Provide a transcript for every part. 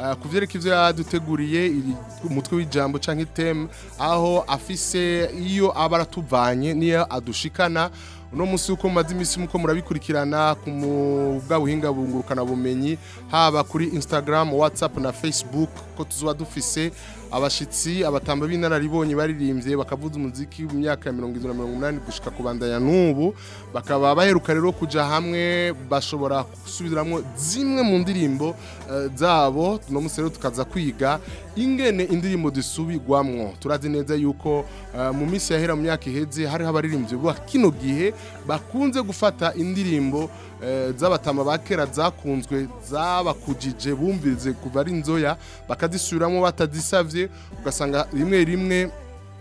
eh, kuvyereka ivyo yaduteguriye umutwe w'ijambo canke item aho afise iyo abaratuvanye niyo adushikana uno munsi uko mumaze iminsi muko murabikurikirana ku bwa buhinga bungurukana bumenyi haba kuri instagram whatsapp na facebook ko tuzoba dufise abashyitsi abatamba b'inararibonye baririmbye bakavuza umuziki mu myaka ya mirongo irindwi na mirongo inani gushyika ku n'ubu bakaba baheruka rero kujya hamwe bashobora gusubiramo zimwe mu ndirimbo eh, zabo tuno munsi tukaza kwiga ingene indirimbo zisubirwamwo turazi neza yuko eh, mu misi yahera mu myaka iheze hariho abaririmbyi ba kino gihe bakunze gufata indirimbo Eh, z'abatama ba kera zakunzwe zabakugije bumvirize kuva ari inzoya bakazisubiramo batadisabye ugasanga rimwe rimwe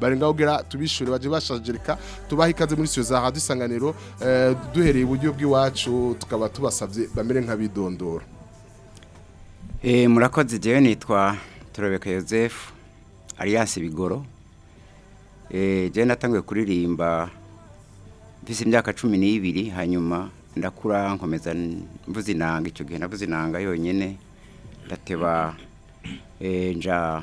barenga kugira tubishure baje bashajirika tubaha ikaze muri siyo zaha radio isanganiro eh, duhereye uburyo bw'iwacu tukaba tubasabye bamere nk'abidondora eh murakoze jewe nitwa Turobeka Joseph alias Bigoro eh jewe kuririmba mfise imyaka cumi n’ibiri hanyuma ndakura nkomeza mvuze inanga icyo gihe navuze inanga yonyene ndateba Eh, nja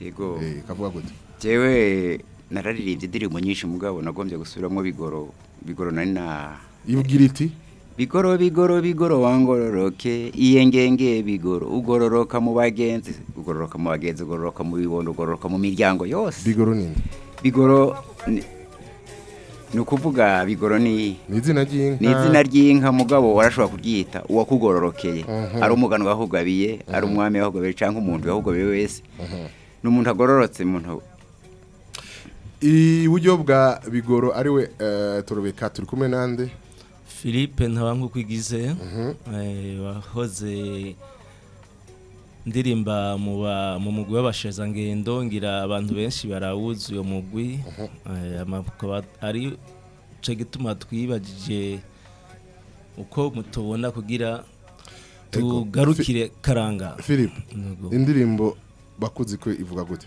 yego eh, kavuga gute jewe nararirimbye indirimbo nyinshi mugabo nagombye gusubiramo bigoro bigoro nari na yibwira iti bigoro bigoro bigoro wangororoke iyengenge bigoro ugororoka mu bagenzi ugororoka mu bagenzi ugororoka mu bibondo ugororoka mu miryango yose bigoro ninde bigoro ni ukuvuga bigoro ni izina ry'inka ni izina ry'inka mugabo warashobora kuryita uwakugororokeye ari umugano wahugabiye ari umwami wahugabiye cyangwa umuntu wahugabiye wese ni umuntu agororotse umuntu iburyo bwa bigoro ariwe eh, turubika turi kumwe n'andi philippe ntabangukwigizeye eh, wahoze ndirimba mu mugwi w'abashezangendo ngira abantu benshi barawuzi uyu mugwi eh, ari cyo gituma twibagije uko mutubona kugira tugarukire karanga indirimbo bakuzi ko ivuga gute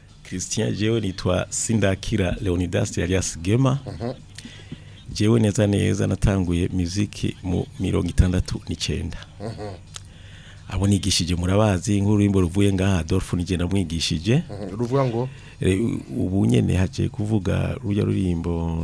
christian jewe nitwa sindakira leonidas yari yasigema jewe neza neza natanguye muziki mu mirongo itandatu n'icyenda mhm. abo nigishije murabazi nk'ururimi ruvuye ngaha Adolphe nige namwigishije mhm. ruvuga ngo ubu nyene haje kuvuga ruya rurimbo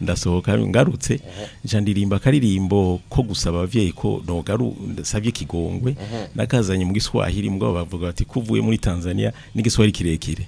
ndasohoka ngarutse mhm. njya ndirimba akaririmbo ko gusaba ababyeyi ko ntogaru ndasabye ikigongwe nakazanye mu giswahili mbwa bavuga bati kuvuye muri tanzania n'igiswahili kirekire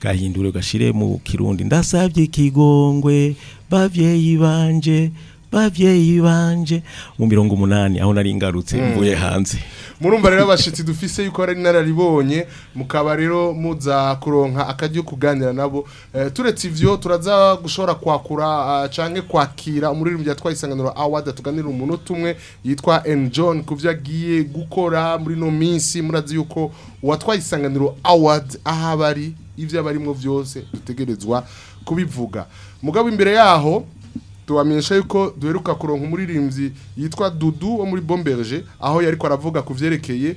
gahindure gashire mu kirundi ndasabye ikigongwe babyeyi banje bavyeyi banje mu mirongo umunani aho nari ngarutse hmm. mvuye hanze murumva rero abashitsi dufise yuko ari nararibonye mukaba rero muza kuronka akaryo kuganira nabo eh, turetse ibyo turaza gushobora kwakura ah, canke kwakira umuririmbyi yatwaye isanganiro award tuganira umunota umwe yitwa N John ku kuvyo agiye gukora muri no minsi murazi yuko watwaye isanganiro award ahabari ivyo abarimwo byose dutegerezwa kubivuga mugabo imbere yaho tubamenyesha yuko duheruka kuronka umuririmbyi yitwa dudu wo muri bomberge aho yari aravuga ku byerekeye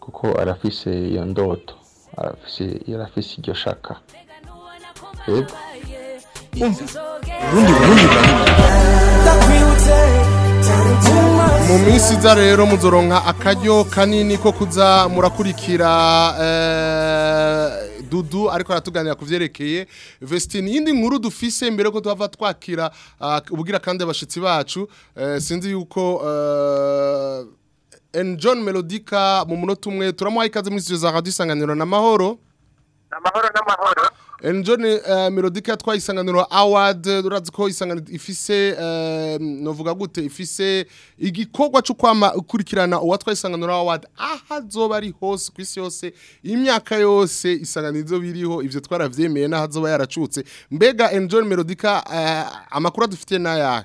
kuko arafise iyo ndoto arafise iryo shaka yego umva urundi burundi mu minsi iza rero muzoronka akaryo kanini ko kuza murakurikira eh, dudu ariko aratuganira ku byerekeye vesitini yindi nkuru dufise mbere ko tuhava twakira eh, ubwira kandi abashyitsi bacu eh, sinzi yuko John melodika mu munota umwe turamuha ikaze muri studio za radiyo isanganiro n'amahoro n'amahoro n'amahoro John eh, melodica twaye isanganiro award urazi eh, ko isanganiro ifise eh, novuga gute ifise igikorwa cyo ukurikirana uwa isanganiro award ahazoba ari hose ku kwisi yose imyaka yose isanganiro biriho ivyo twaravyemeye nahazoba yaracutse mbega John melodica amakuru dufite naya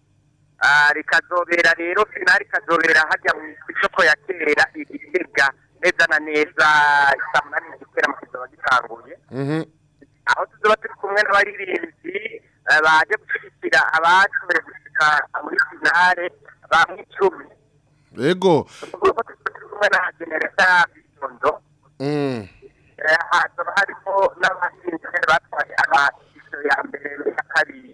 ah, rikazobera rero finali ikazobera hajya mu isoko ya kera igitega neza na neza saa munani mu mu kizoba gitanguye mhm. aho tuzoba turi kumwe n'abaririmbyi baje gushyigikira abashoboye gushyika muri finale bamwe icumi yego kumwe na genereza bitondo mm. eh, hakaba harimo n'abatsinze batwaye amakipe ya mbere ya kabiri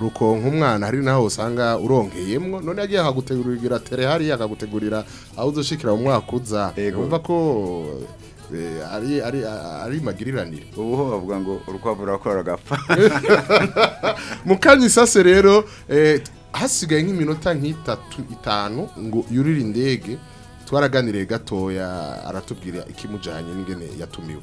rukonka umwana hari n'aho usanga urongeyemo none yagiye akagutegurira tere hariya akagutegurira aho udushikira mu mwaka uza wumva ko eh, ari magiriranire ubu ho bavuga ngo urukwavu rurakora rugapfa mu isase rero eh, hasigaye nk'iminota nk'itatu itanu ngo yurire indege twaraganiriye gatoya aratubwira ikimujyanye n'ingene yatumiwe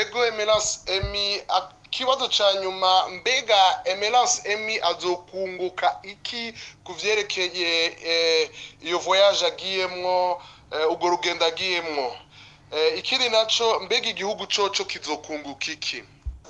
ego emerance emi ikibazo cya nyuma mbega emerance emi azokunguka iki ku byerekeye eh, iyo voyage agiyemwo eh, urwo rugendo agiyemwo eh, ikindi nacyo mbega igihugu cyo cyo kizokunguka iki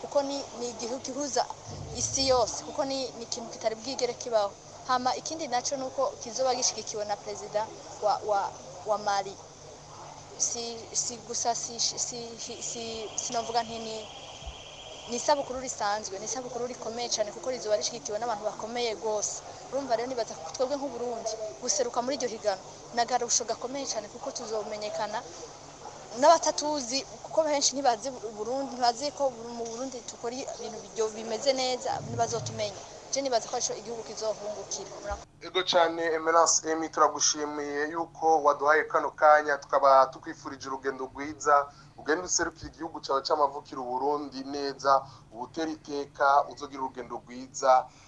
kuko ni igihugu gihuza isi yose kuko ni ikintu kitari bwigere kibaho hama ikindi nacyo ni uko kizoba gishyigikiwe na perezida wa mari si gusa sinavuga ntini ni isabukuru risanzwe ni isabukuru rikomeye cyane kuko rizuba rishyigikiwe n'abantu bakomeye rwose urumva rero nibaza twebwe nk'uburundi guseruka muri iryo higano ni agarusho gakomeye cyane kuko tuzomenyekana n'abatatuzi kuko benshi ntibazi burundi ntibazi ko mu burundi dukora ibintu bimeze neza ntibazotumenya nibaza ko igihugu kizohungukira ego cyane emerance emi turagushimiye yuko waduhaye kano kanya tukaba tukwifurije urugendo rwiza ugenda userukira igihugu cyawe cy'amavukiro uburundi neza ubutera iteka uzogira urugendo rwiza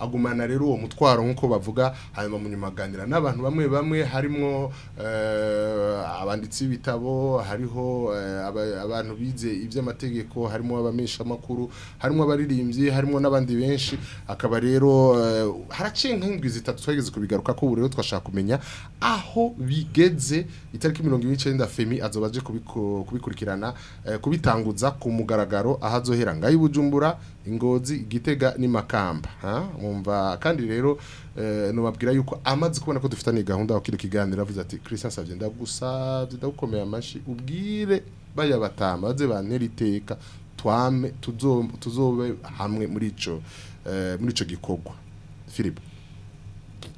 agumana rero uwo mutwaro nk'uko bavuga hanyuma mu nyuma aganira n'abantu bamwe bamwe harimo eh, abanditsi b'ibitabo hariho eh, abantu bize iby'amategeko harimo abamenyeshamakuru harimo abaririmbyi harimo n'abandi benshi akaba rero eh, haraciye inkingi zitatu twageze kubigaruka ko rero twashaka kumenya aho bigeze itariki mirongo ine n'icyenda femi azoba kubikurikirana eh, kubitanguza ku mugaragaro aho azohera ngaho ibujumbura ingozi igitega n'imakamba mwumva kandi rero eh, nubabwira yuko amaze kubona ko dufitanye gahunda wakiri kiganiro avuze ati christian savye ndagusavye ndagukomeye amashi ubwire bayabatama baze bantera twame tuzobe hamwe muri ico eh, muri ico gikorwa Philippe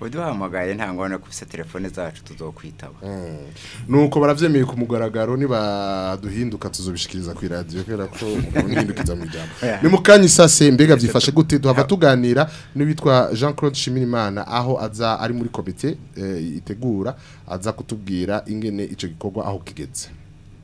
uduhamagaye nta ngorane ko telefone zacu tuzokwitaba hmm. nuko barabyemeye ku mugaragaro niba duhinduka tuzobishikiriza ku iradiyo kubera ko muhindukiza mu ijambo ni mu kanya isase mbega byifashe gute duhava tuganira n'uwitwa jean claude shimirimana aho aza ari muri komite eh, itegura aza kutubwira ingene icyo gikorwa aho kigeze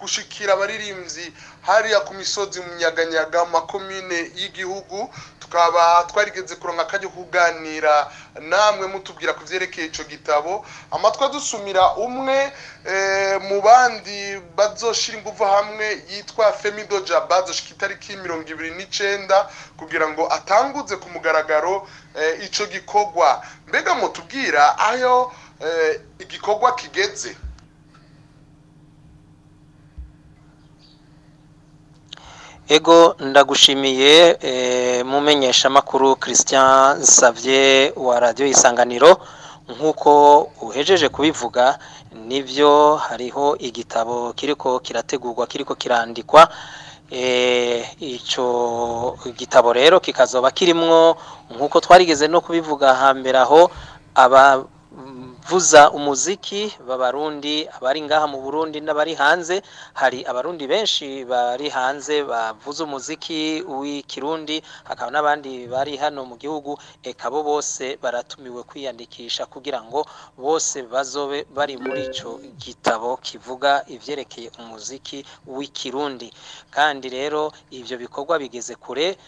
gushikira abaririmbyi hariya ku misozi mu nyaganyaga makomine y'igihugu tukaba twarigenze kuronka akajya kuganira namwe mutubwira ku byerekeye icyo gitabo amatwa dusumira umwe eh, mu bandi bazoshira ingufu hamwe yitwa femido jaba azoshika itariki mirongo ibiri n'icyenda kugira ngo atanguze ku mugaragaro eh, icyo gikorwa mbega mutubwira ayo eh, igikorwa kigeze ego ndagushimiye eh, mumenyeshamakuru christian Xavier wa radiyo isanganiro nk'uko uhejeje kubivuga nibyo hariho igitabo kiriko kirategurwa kiriko kirandikwa eh, icyo gitabo rero kikazoba kirimwo nk'uko twarigeze no kubivuga hambere aho aba kuvuza umuziki b'abarundi abari ngaha mu Burundi n'abari hanze hari abarundi benshi bari hanze bavuza umuziki w'ikirundi hakaba n'abandi bari hano mu gihugu eka bo bose baratumiwe kwiyandikisha kugira ngo bose bazobe bari muri icyo gitabo kivuga ibyerekeye umuziki w'ikirundi kandi rero ibyo bikorwa bigeze kure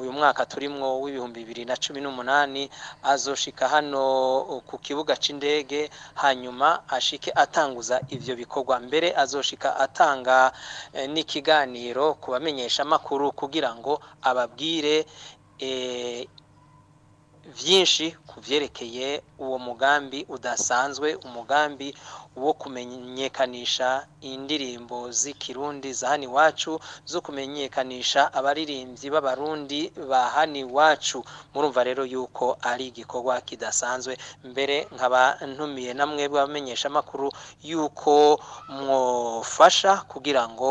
uyu mwaka turimo w'ibihumbi bibiri na cumi n'umunani azoshika hano ku kibuga cy'indege hanyuma ashike atanguza ibyo bikorwa mbere azoshika atanga eh, n'ikiganiro ku bamenyeshamakuru kugira ngo ababwire byinshi eh, ku byerekeye uwo mugambi udasanzwe umugambi wo kumenyekanisha indirimbo z'ikirundi za hani iwacu zo kumenyekanisha abaririmbyi b'abarundi ba hano iwacu murumva rero yuko ari igikorwa kidasanzwe mbere nkaba ntumiye na mwebwe abamenyeshamakuru yuko mwofasha kugira ngo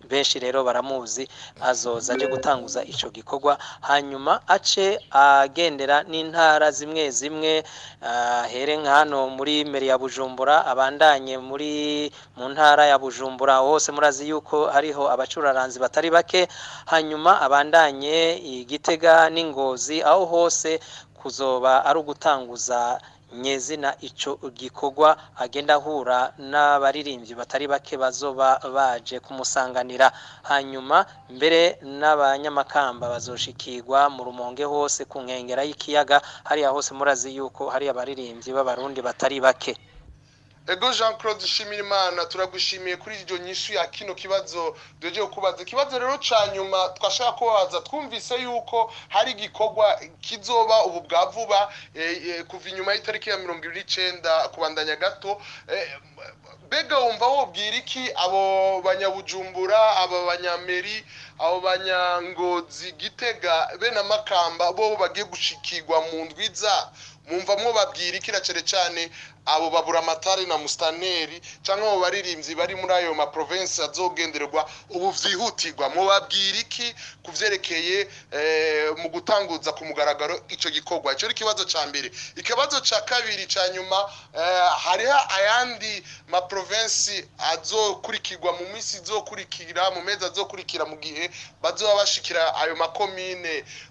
benshi rero baramuzi azoza aje gutanguza icyo gikorwa hanyuma ace agendera n'intara zimwe zimwe ahere ah, nka hano muri meri ya bujumbura abandanye muri mu ntara ya bujumbura hose murazi yuko hariho abacuraranzi batari bake hanyuma abandanye igitega n'ingozi aho hose kuzoba ari ugutanguza nyezina icyo gikogwa agenda ahura n'abaririmbyi batari bake bazoba baje kumusanganira hanyuma mbere n'abanyamakamba bazoshikirwa mu rumonge hose ku nkengera y'ikiyaga hariya hose murazi yuko hari abaririmbyi b'abarundi batari bake ego jean claude shimirimana turagushimiye kuri iryo nyinshi ya kino kibazo duhegeye kubaza ikibazo rero cya nyuma twashaka kubaza twumvise yuko hari igikorwa kizoba ubu bwa vuba eh, eh, kuva inyuma y'itariki ya mirongo ibiri n'icyenda kubandanya gato eh, mbega wumva wobwira iki abo banyabujumbura abo banyameri abo banyangozi gitega bene amakamba bo bagiye gushikirwa mu ndwiza mwumva mwo babwira iki na cyane cyane abo babura baburamatari na musitaneri cyangwa abo baririmbyi bari muri ayo maprovensi azogenderwa ubu byihutirwa mubabwira iki ku byerekeye eh, mu gutanguza ku mugaragaro icyo gikorwa icyo ni ikibazo cya mbere ikibazo cya kabiri cya nyuma eh, hariho ayandi maprovensi azokurikirwa mu minsi zokurikira mu mezi azokurikira mu gihe bazoba bashikira ayo makomine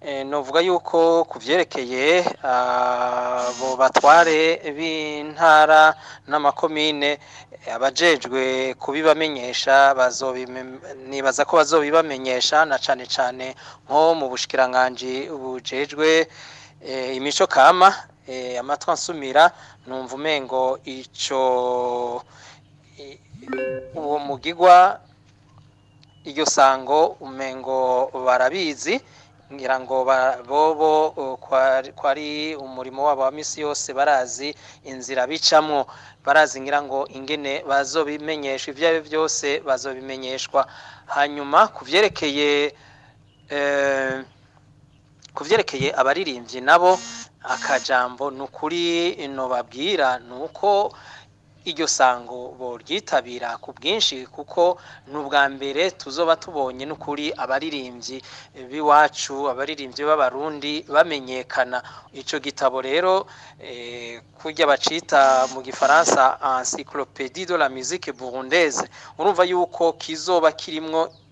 Eh, Nuvuga yuko ku byerekeye ah, abo batware b'intara n'amakomine eh, abajejwe kubibamenyesha nibaza ko bazobibamenyesha na cyane cyane nko mu bushikiranganji bujejwe eh, imico kama amatwi numva umengo icyo uwo mugigwa iryo sango umengo barabizi ngira ngo bobo eh, ko ari umurimo wabo wa minsi yose barazi inzira bicamo barazi ngira ngo ingene bazobimenyeshwa ibyo ari byose bazobimenyeshwa hanyuma ku byerekeye eh, ku byerekeye abaririmbyi nabo akajambo ni ukuri babwira ni uko iryo sango ryitabira ku bwinshi kuko ni ubwa mbere tuzoba tubonye n'ukuri abaririmbyi b'iwacu abaririmbyi b'abarundi bamenyekana icyo gitabo rero eh, kujya bacita mu gifaransa encyclopédie de la musique burundaise urumva yuko kizoba kirimo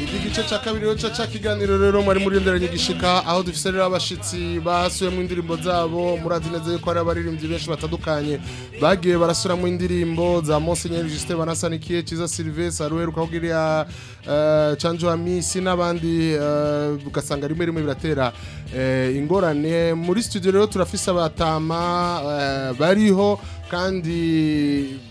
iki gice cya kabiri rero cya kiganiro rero mwari muri ndera nyigishika aho dufise rero abashyitsi basuye mu indirimbo zabo murazi neza yuko hari abaririmbyi benshi batandukanye bagiye barasura mu indirimbo za Monseigneur Justin Banasanikiye Kiza Sylvestre Ruheruka kugira uh, eh, Chanjo Amisi n'abandi eh, ugasanga uh, rimwe rimwe biratera eh, ingorane muri studio rero turafise abatama bariho kandi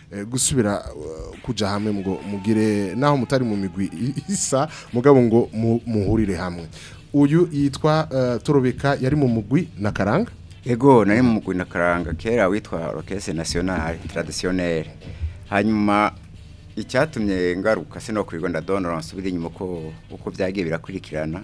eh, gusubira eh, kujya hamwe ngo mugire naho mutari mu migwi isa mugabo ngo muhurire hamwe uyu yitwa torobeka yari mu mugwi na karanga ego nari mu mugwi na karanga kera witwa orokese nasiyonari taradisiyoneri hanyuma icyatumye ngaruka si no kwiga ndadonora nsubire inyuma uko byagiye birakurikirana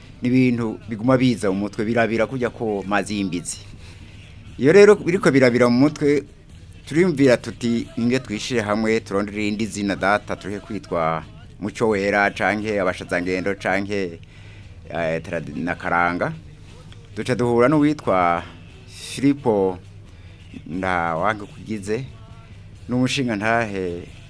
n'ibintu biguma biza mu mutwe birabira kujya ko mazi iyo rero biriko birabira mu mutwe turimvira tuti inge twishire hamwe turondere indi zina data turihe kwitwa muco wera canke abashazangendo canke eh, na karanga duca duhura n'uwitwa Filipo nda wange kugize n'umushinga ntahe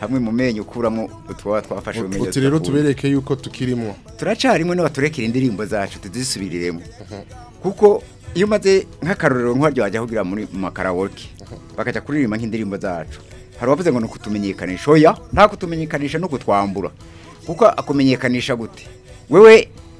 hamwe mu menyo ukuramo utwa twafashe ubumenyi utu rero tubereke yuko tukirimo turacarimo n'abaturekera indirimbo zacu tuzisubiriremo kuko iyo umaze nk'akarorero nk'uwaryo kugira muri makarawoke bakajya kuririmba nk'indirimbo zacu hari abavuze ngo ni ukutumenyekanisha oya nta kutumenyekanisha no kutwambura kuko akumenyekanisha gute wewe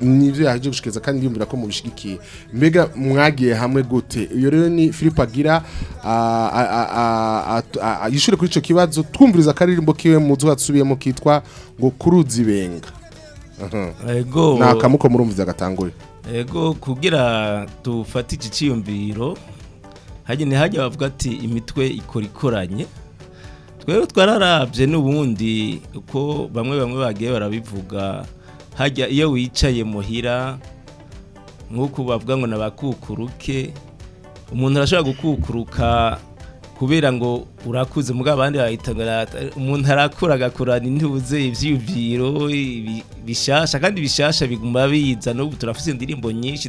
nibyo yaje kandi yumvira ko mubishigikiye mbega mwagiye hamwe gute iyo rero ni Philippe agira yishure kuri ico kibazo twumviriza karirimbo kiwe muzuhatsubiyemo kitwa ngo kuruzi benga ego nakamuko murumviza gatangure ego kugira tufate iki cyiyumviro hagene hajya bavuga ati imitwe ikora ikoranye twararabye n'ubundi uko bamwe bamwe bagiye barabivuga hajya iyo wicaye muhira nk'uko bavuga ngo nabakukuruke umuntu arashobora gukukuruka kubera ngo urakuze mugabo abandi bahitaga umuntu arakura agakurana intuze ibyiyumviro bishasha kandi bishasha biguma biza n'ubu turafite indirimbo nyinshi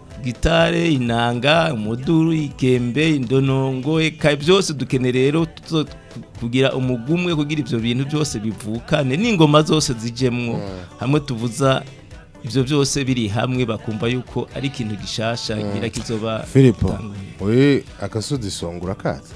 gitare inanga umuduru ikembe indonongo eka byose dukeneye rero kugira umugumwe kugira ibyo bintu byose bivukane n'ingoma zose zijyemwo mhm. hamwe tuvuza ibyo byose biri hamwe bakumva yuko ari ikintu gishasha ngira mhm. kizoba filipo we akasozi songura kaza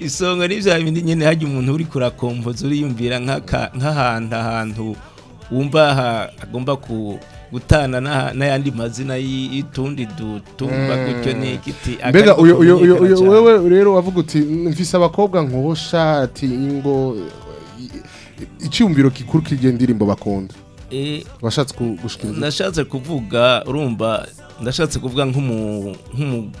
isonga ni bya bindi nyene harya umuntu uri kurakompoza uriyumvira nk'ahantu ahantu wumva agomba ku gutana n'ayandi mazina yitundi dutumba mm. gutyo n'igiti mbega wewe rero wavuga uti mfise abakobwa nkosha ati ngo icyumviro gikuru kigiye indirimbo bakunda e, washatse gushikiriza nashatse kuvuga urumva ndashatse kuvuga nk'umukobwa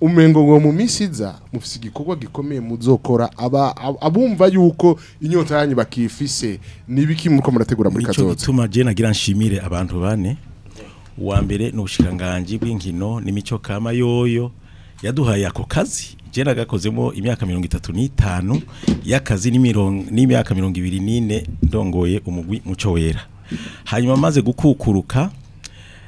umengo ngo mu minsi iza mufise igikorwa gikomeye muzokora aba abumva yuko inyota yanyu bakifise nibiki muko murategura muri kazoza nico bituma je nagira nshimire abantu bane uwa mbere n'ubushikanganje bw'inkino n'imico kama yoyo yaduhaye ako kazi je nagakozemo imyaka 35 yakazi n'imyaka 24 ndongoye umugwi muco wera hanyuma maze gukukuruka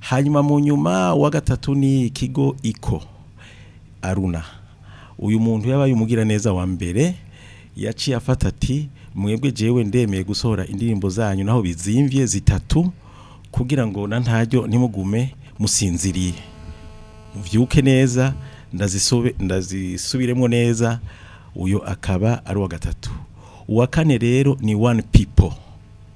hanyuma mu nyuma wa gatatu ni Kigo iko aruna uyu muntu yabaye umugira neza wa mbere yaciye afata ati mwebwe jewe ndemeye gusohora indirimbo zanyu naho bizimvye zitatu kugira ngo na ntajyo nimugume musinziriye muvyuke neza ndazisobe ndazisubiremo neza uyo akaba ari wa gatatu uwa kane rero ni one people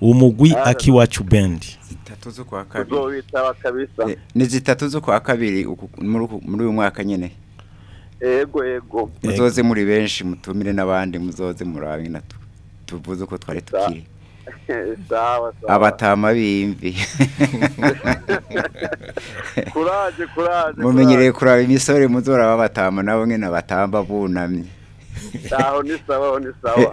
umugwi ah. akiwacu band zitatu kwa kabiri eh, ni zitatu zo kwa kabiri muri uyu mwaka nyene ego ego muzoze muri benshi mutumire n'abandi muzoze murabe na tuvuze uko twari tukiri sawa abatama b'imvi kuraje kuraje mumenyereye kuraba imisore muzora babatama nabo nyine abatamba bunamye aho ni sawa aho ni sawa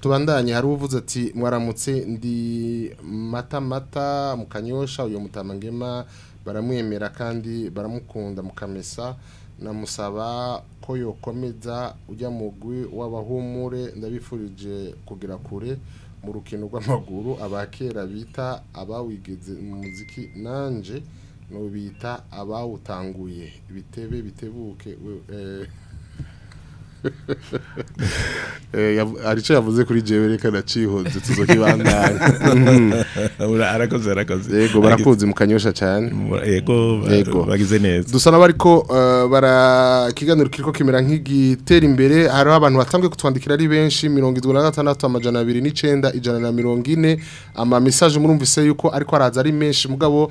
tubandanye hari uvuze ati mwaramutse ndi mata mata mu uyu mutamangema baramwemera kandi baramukunda mukamesa namusaba ko yokomeza ujya mugwi w'abahumure ndabifurije kugera kure mu rukino rw'amaguru aba kera bita abawigeze mu muziki nanje nubita abawutanguye bitebe bitebuke eh, hari eh, icyo yavuze kuri jewe reka ndacihunze tuzo kibandari arakoze arakoze yego barakunze mu kanyosha cyane yego bagize neza dusa n'abariko eh, barakiganiro kiriko kimera nk'igitera imbere hariho abantu batanzwe kutwandikira ari benshi mirongo irindwi na gatandatu amajana abiri n'icenda ijana na mirongo ine amamisaje message murumvise yuko ariko araza ari menshi mugabo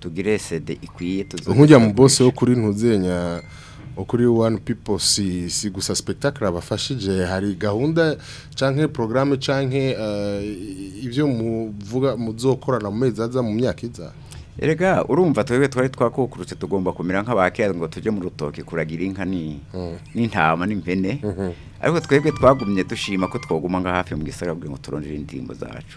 tugire sede ikwiye nk'ujya mu bose wo kuri ntuzenya ukuri one people si si gusa spectacle abafashije hari gahunda canke programme canke ibyo eh, ivyo muvuga muzokorana mu mezi aza mu myaka iza Erega urumva twebwe twari twakukurutse tugomba kumera nk'abakera ngo tujye mu rutoki kuragira inka n'intama hmm. n'impene hmm. ariko twebwe twagumye dushima ko twoguma nga hafi mu gisagara kugira ngo turondere indirimbo zacu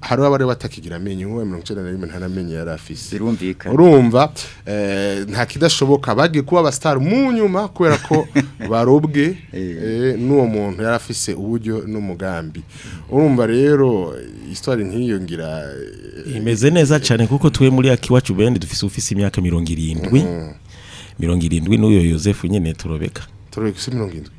hari abari batakigira amenyo nk'uwo mirongo icyenda na nta n'amenyo yari afise urumva eh, nta kidashoboka bagiye kuba abasitari mu nyuma kubera ko barobwe eh. n'uwo muntu yari afise uburyo n'umugambi urumva rero histoire ngira eh, imeze neza cyane kuko twe muri akiwacu bende dufise ufise imyaka mirongo irindwi mm. mirongo irindwi n'uyo Joseph nyine turobeka toroka isi mirongo e,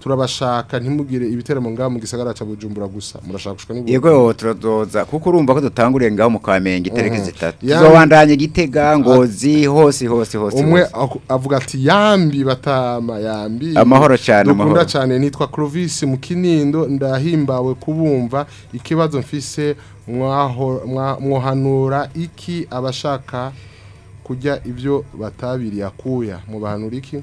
turabashaka ntimugire ibiteramo ngaho mu gisagara cya Bujumbura gusa murashakishwa n'ibyo yego turadoza kuko urumva ko dutanguriye ngaho mu kamenge itereke mm-hmm. zitatu tuzobandanye gitega ah, ngozi hose hose hose umwe avuga ati yambi batama yambi amahoro cyane amahoro dukunda cyane nitwa Clovis mu Kinindo ndahimbawe kubumva ikibazo mfise mwahanura iki abashaka kujya ibyo batabiri akuya mu bantu iki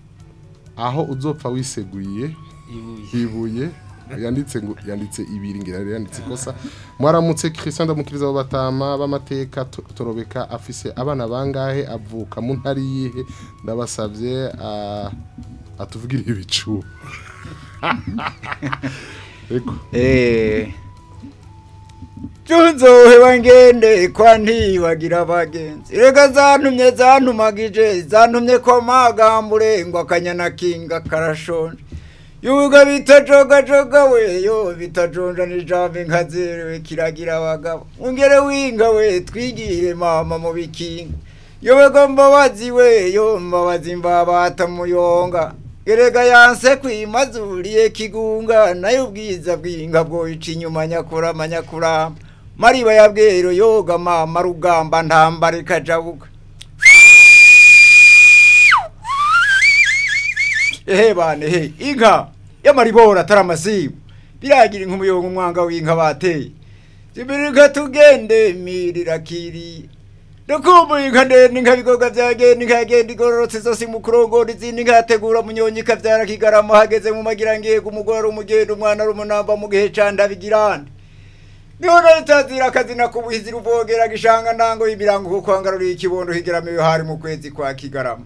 aho uzopfa wiseguye ibuye yanditse ngo yanditse ibiri yanditse ikosa mwaramutse Christian ndamukiriza batama b'amateka torobeka afise abana bangahe avuka mu ntari yihe ndabasabye ah, atuvugire ibicu eh tunzohe bangende kwa ntibagira bagenzi reka zantumye zantumagije zantumye kwa magambure ngo akanyana kinga karashonje yuga bitacogacoga we yo bitaconjana ijambo inka zerewe kiragira abagabo ungere winga we twigire mama mu bikinga yowego mbabazi we yo mbabazi mbabata muyonga gerega yanse kwimazuriye kigunga nayo ubwiza bw'inka bwoyica inyuma nyakurama nyakurama mariba ya yoga mama rugamba ntambara ikajabuka ehe bane he inka y'amaribora atari biragira ink'umuyongo umwanga w'inka bateye zibirika tugende mirira kiri Nukumbuye inka ndende inka bigoga byagenda inka yagenda igororotse zose mu kurongora izindi inka yategura munyonyi ikavyara kigarama hageze mu magira ngiye umugore ari umugenda umwana ari umunamba mu gihe ca ndabigirande niho naritazira akazina kubuhizi ruvogera gishanga ntango y'ibirango kuko hangaruriye ikibondo higeramiwe hari mu kwezi kwa kigarama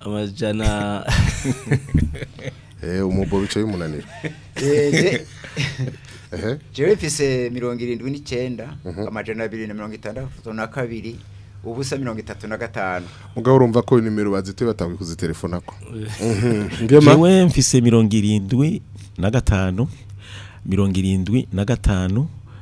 amajyana eh, umubo bicaye umunaniro jewe mfise mirongo irindwi n'icyenda amajana abiri na mirongo itandatu na kabiri ubusa mirongo itatu na gatanu mugabo urumva ko nimero bazituye batanga kuzi telefona ko eh. jewe mfise mirongo irindwi na gatanu mirongo irindwi na gatanu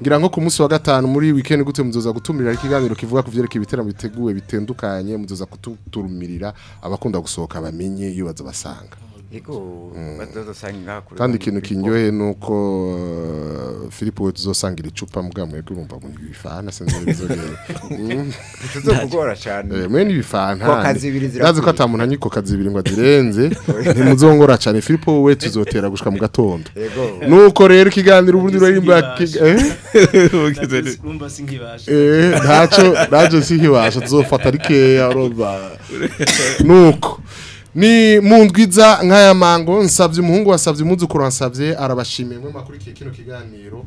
ngira ngo ku munsi wa gatanu muri weekend gute muzoza gutumirira ikiganiro kivuga ku vyerekeye ibiteramo biteguwe bitandukanye muzoza kuturumirira abakunda gusohoka bamenye iyo baza basanga Eh, kandi ikintu kinyoheye ni uko eh, philippe we tuzosangira icupa mbwa mwebwe bumva ngo ibifana bituzokugora mm. cyane eh, mwe n'ibifana ntazi ko atamuntu anywa iko kazibiri ngo azirenze ntimuzongora cyane philippe we tuzotera gushika mu gatondo nuko rero ikiganiro ubundi rero imba ntacyo ntacyo sinkibasha tuzofata arikeya nuko ni mu ndwiza nk'aya mango nsavye umuhungu wasavye muzukuru wasavye arabashimiye mwe makurikiye kino kiganiro